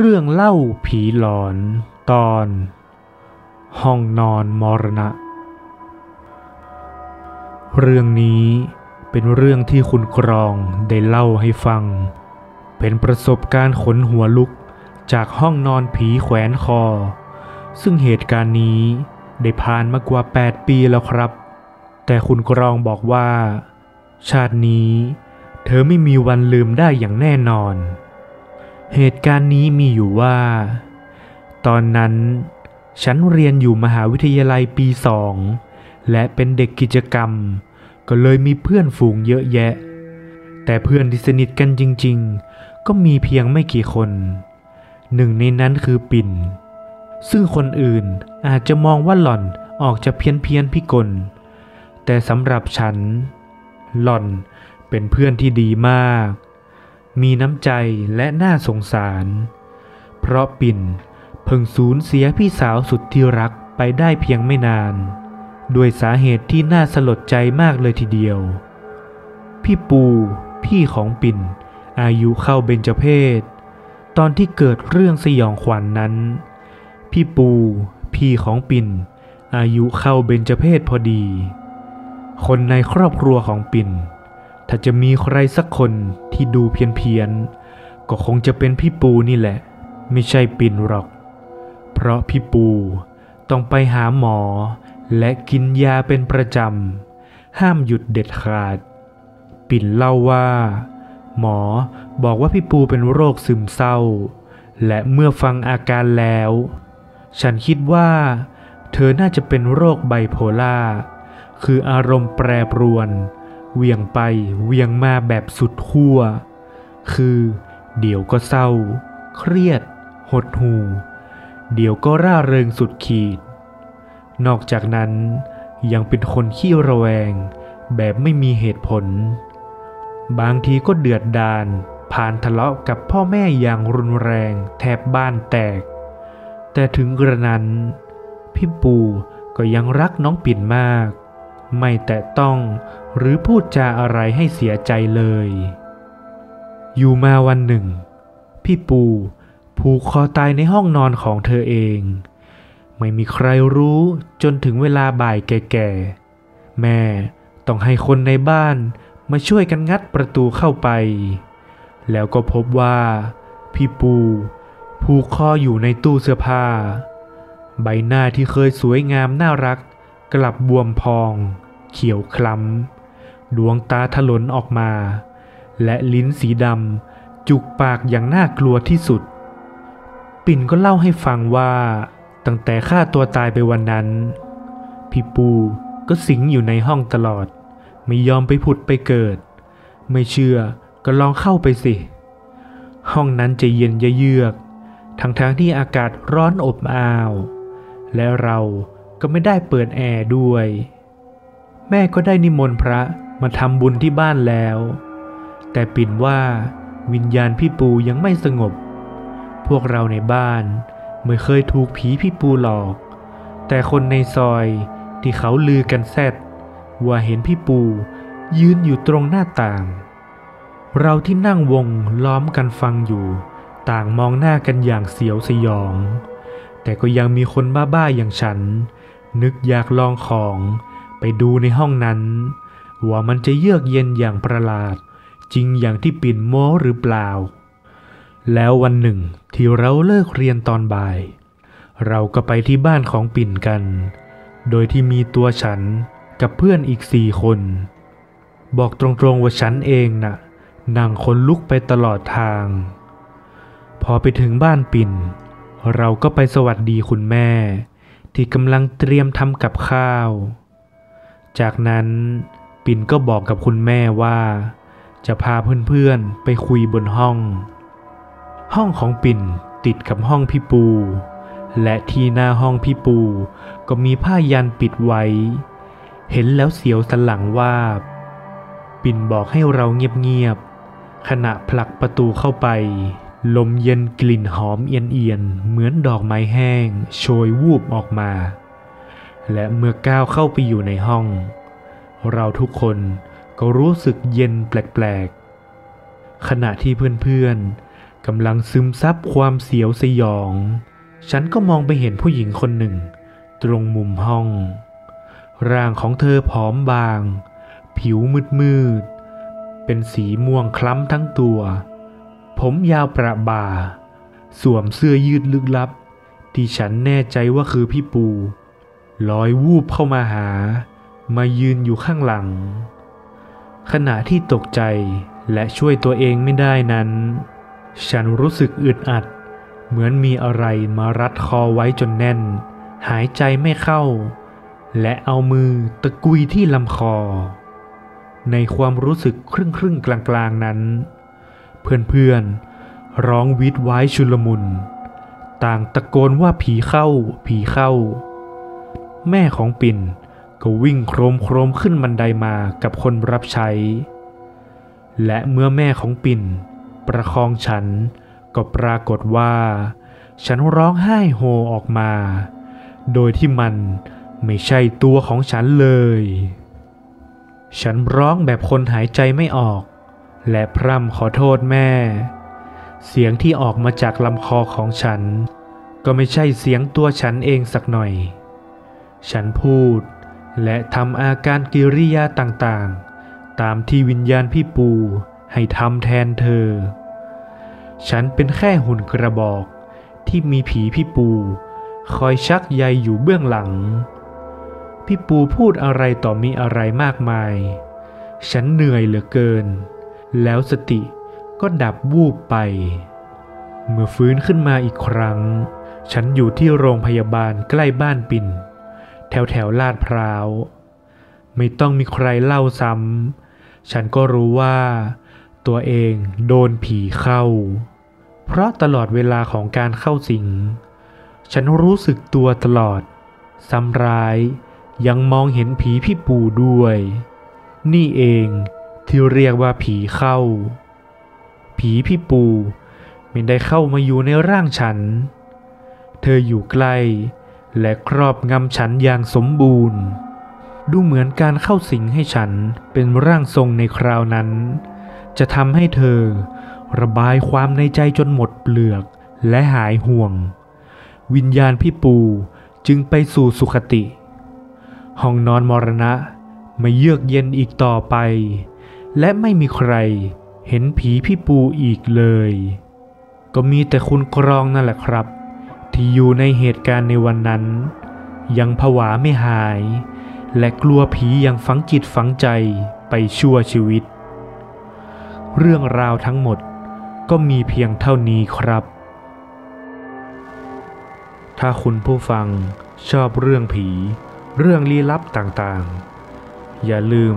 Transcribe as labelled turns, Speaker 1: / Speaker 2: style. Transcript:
Speaker 1: เรื่องเล่าผีหลอนตอน ห้องนอนมรณะ เรื่องนี้เป็นเรื่องที่คุณกรองได้เล่าให้ฟัง เป็นประสบการณ์ขนหัวลุกจากห้องนอนผีแขวนคอ ซึ่งเหตุการณ์นี้ได้ผ่านมากว่า 8 ปีแล้วครับ แต่คุณกรองบอกว่า ชาตินี้ เธอไม่มีวันลืมได้อย่างแน่นอน เหตุการณ์นี้มีอยู่ว่า ตอนนั้น ฉันเรียนอยู่มหาวิทยาลัยปีสอง และเป็นเด็กกิจกรรม ก็เลยมีเพื่อนฝูงเยอะแยะ แต่เพื่อนที่สนิทกันจริง ๆ ก็มีเพียงไม่กี่คน หนึ่งในนั้นคือปิ่น ซึ่งคนอื่นอาจจะมองว่าหล่อนออกจะเพี้ยนเพียนๆพิกล แต่สำหรับฉัน หล่อนเป็นเพื่อนที่ดีมาก มีน้ำใจและน่าสงสาร เพราะปิ่นเพิ่งสูญเสียพี่สาวสุดที่รักไปได้เพียงไม่นาน ด้วยสาเหตุที่น่าสลดใจมากเลยทีเดียว พี่ปู พี่ของปิ่น อายุเข้าเบญจเพศ ตอนที่เกิดเรื่องสยองขวัญนนั้น พี่ปู พี่ของปิ่น อายุเข้าเบญจเพศพอดี คนในครอบครัวของปิ่น ถ้าจะมีใครสักคนที่ดูเพี้ยนๆก็คงจะเป็นพี่ปูนี่แหละ ไม่ใช่ปินหรอก เพราะพี่ปูต้องไปหาหมอ และกินยาเป็นประจำ ห้ามหยุดเด็ดขาด ปิ่นเล่าว่า หมอบอกว่าพี่ปูเป็นโรคซึมเศร้า และเมื่อฟังอาการแล้ว ฉันคิดว่า เธอน่าจะเป็นโรคไบโพล่าคืออารมณ์แปรปรวน เวียงไปเวียงมาแบบสุดขั้ว คือ เดี๋ยวก็เศร้า เครียด หดหู่ เดี๋ยวก็ร่าเริงสุดขีด นอกจากนั้นยังเป็นคนขี้ระแวง แบบไม่มีเหตุผล บางทีก็เดือดดาลผ่านทะเลาะกับพ่อแม่อย่างรุนแรงแทบบ้านแตก แต่ถึงกระนั้น พี่ปูก็ยังรักน้องปิ่นมาก ไม่แตะต้องหรือพูดจาอะไรให้เสียใจเลย อยู่มาวันหนึ่ง พี่ปูผูกคอตายในห้องนอนของเธอเอง ไม่มีใครรู้จนถึงเวลาบ่ายแก่ๆ แม่ต้องให้คนในบ้านมาช่วยกันงัดประตูเข้าไป แล้วก็พบว่า พี่ปู ผูกคออยู่ในตู้เสื้อผ้า ใบหน้าที่เคยสวยงามน่ารัก กลับบวมพอง เขียวคล้ำ ดวงตาถลนออกมา และลิ้นสีดำจุกปากอย่างน่ากลัวที่สุด ปิ่นก็เล่าให้ฟังว่า ตั้งแต่ฆ่าตัวตายไปวันนั้น พี่ปูก็สิงอยู่ในห้องตลอด ไม่ยอมไปผุดไปเกิด ไม่เชื่อก็ลองเข้าไปสิ ห้องนั้นจะเย็นเยือก ทั้งๆทที่อากาศร้อนอบอ้าว และเรา ก็ไม่ได้เปิดแอร์ด้วย แม่ก็ได้นิมนต์พระมาทำบุญที่บ้านแล้ว แต่ปิ่นว่าวิญญาณพี่ปูยังไม่สงบ พวกเราในบ้านไม่เคยถูกผีพี่ปูหลอก แต่คนในซอยที่เขาลือกันแซดว่าเห็นพี่ปูยืนอยู่ตรงหน้าต่าง เราที่นั่งวงล้อมกันฟังอยู่ ต่างมองหน้ากันอย่างเสียวสยอง แต่ก็ยังมีคนบ้าๆอย่างฉัน นึกอยากลองของไปดูในห้องนั้น ว่ามันจะเยือกเย็นอย่างประหลาด จริงอย่างที่ปิ่นโม้หรือเปล่า แล้ววันหนึ่งที่เราเลิกเรียนตอนบ่าย เราก็ไปที่บ้านของปิ่นกัน โดยที่มีตัวฉันกับเพื่อนอีกสี่คน บอกตรงๆว่าฉันเองน่ะนั่งคนลุกไปตลอดทาง พอไปถึงบ้านปิ่น เราก็ไปสวัสดีคุณแม่ ที่กำลังเตรียมทำกับข้าว จากนั้นปิ่นก็บอกกับคุณแม่ว่า จะพาเพื่อนๆไปคุยบนห้อง ห้องของปิ่นติดกับห้องพี่ปู และที่หน้าห้องพี่ปูก็มีผ้ายันปิดไว้ เห็นแล้วเสียวสันหลังว่า ปิ่นบอกให้เราเงียบๆขณะผลักประตูเข้าไป ลมเย็นกลิ่นหอมเอียนๆเหมือนดอกไม้แห้ง โชยวูบออกมา และเมื่อก้าวเข้าไปอยู่ในห้อง เราทุกคนก็รู้สึกเย็นแปลกๆ ขณะที่เพื่อนๆกำลังซึมซับความเสียวสยอง ฉันก็มองไปเห็นผู้หญิงคนหนึ่ง ตรงมุมห้อง ร่างของเธอผอมบาง ผิวมืดมืดๆเป็นสีม่วงคล้ำทั้งตัว ผมยาวประบา สวมเสื้อยืดลึกลับ ที่ฉันแน่ใจว่าคือพี่ปูลอยวูบเข้ามาหา มายืนอยู่ข้างหลัง ขณะที่ตกใจและช่วยตัวเองไม่ได้นั้น ฉันรู้สึกอึดอัด เหมือนมีอะไรมารัดคอไว้จนแน่น หายใจไม่เข้า และเอามือตะกุยที่ลำคอ ในความรู้สึกครึ่งครึ่งกลางๆนั้น เพื่อนๆ ร้องวิดไว้ชุลมุน ต่างตะโกนว่าผีเข้า ผีเข้า แม่ของปิ่นก็วิ่งโครมโครมขึ้นบันไดมากับคนรับใช้ และเมื่อแม่ของปิ่น ประคองฉันก็ปรากฏว่า ฉันร้องไห้โฮออกมา โดยที่มันไม่ใช่ตัวของฉันเลย ฉันร้องแบบคนหายใจไม่ออก และพร่ำขอโทษแม่ เสียงที่ออกมาจากลำคอของฉัน ก็ไม่ใช่เสียงตัวฉันเองสักหน่อย ฉันพูดและทำอาการกิริยาต่างๆ ตามที่วิญญาณพี่ปูให้ทำแทนเธอ ฉันเป็นแค่หุ่นกระบอกที่มีผีพี่ปู คอยชักใยอยู่เบื้องหลัง พี่ปูพูดอะไรต่อมีอะไรมากมาย ฉันเหนื่อยเหลือเกิน แล้วสติก็ดับวูบไป เมื่อฟื้นขึ้นมาอีกครั้ง ฉันอยู่ที่โรงพยาบาลใกล้บ้านปิ่น แถวแถวลาดพร้าว ไม่ต้องมีใครเล่าซ้ำ ฉันก็รู้ว่าตัวเองโดนผีเข้า เพราะตลอดเวลาของการเข้าสิง ฉันรู้สึกตัวตลอด ซ้ำร้ายยังมองเห็นผีพี่ปู่ด้วย นี่เอง ที่เรียกว่าผีเข้า ผีพี่ปูไม่ได้เข้ามาอยู่ในร่างฉัน เธออยู่ใกล้ และครอบงำฉันอย่างสมบูรณ์ ดูเหมือนการเข้าสิงให้ฉันเป็นร่างทรงในคราวนั้น จะทำให้เธอระบายความในใจจนหมดเปลือกและหายห่วง วิญญาณพี่ปูจึงไปสู่สุขติ ห้องนอนมรณะไม่เยือกเย็นอีกต่อไป และไม่มีใครเห็นผีพี่ปูอีกเลย ก็มีแต่คุณกรองนั่นแหละครับ ที่อยู่ในเหตุการณ์ในวันนั้น ยังผวาไม่หาย และกลัวผียังฝังจิตฝังใจไปชั่วชีวิต เรื่องราวทั้งหมดก็มีเพียงเท่านี้ครับ ถ้าคุณผู้ฟังชอบเรื่องผี เรื่องลี้ลับต่างๆ อย่าลืม